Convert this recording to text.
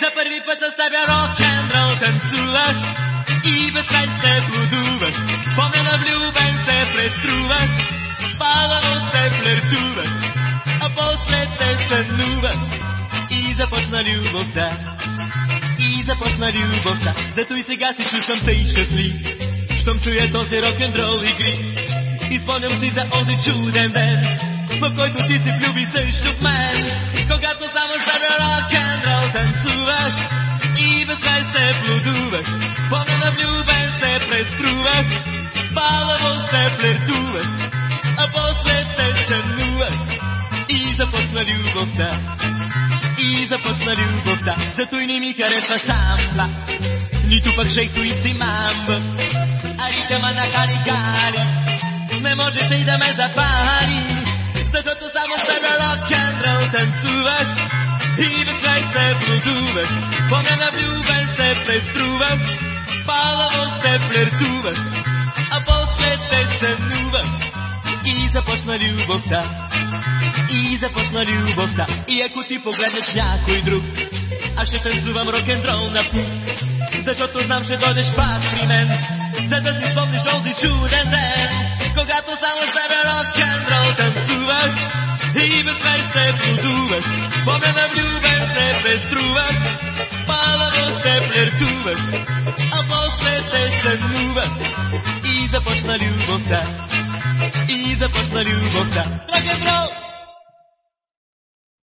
за първи път тебе рок-н-рол танцуваш и безкрай се плодуваш. Помня на влюбен се преструваш, палаво се флиртуваш, а после се сънуваш и започна любовта. И започна любовта, зато и сега се чувствам тъй щастлив, щом чуя този рок-н-рол игри. И спомням си за онзи чуден ден, в който ти се влюби също в мен. Когато само безкрай се плодувах. Помня на влюбен се преструвах, палаво се флиртувах, а после се сънувах и започна любовта. И започна любовта, зато и не ми харесва самба, нито пък шейто и си мамба, а ритъма на кали-кали, не можете и да ме запали, защото само с тебе рок-н-рол танцувах и безкрай се плодувах, помня на влюбен се преструвах, палаво се флиртувах, а после се сънувах и започна любовта. И започна любовта. И ако ти погледнеш някой друг, аз ще танцувам рок-н-рол на пук. Защото знам, ще дойдеш пак при мен, за да си спомниш онзи чуден ден. Когато само с тебе рок-н-рол танцувах и безкрай се плодувах. Помня на влюбен се палаво флиртувах, а после се сънувах и започна любовта. И започна любовта. Рок-н-рол!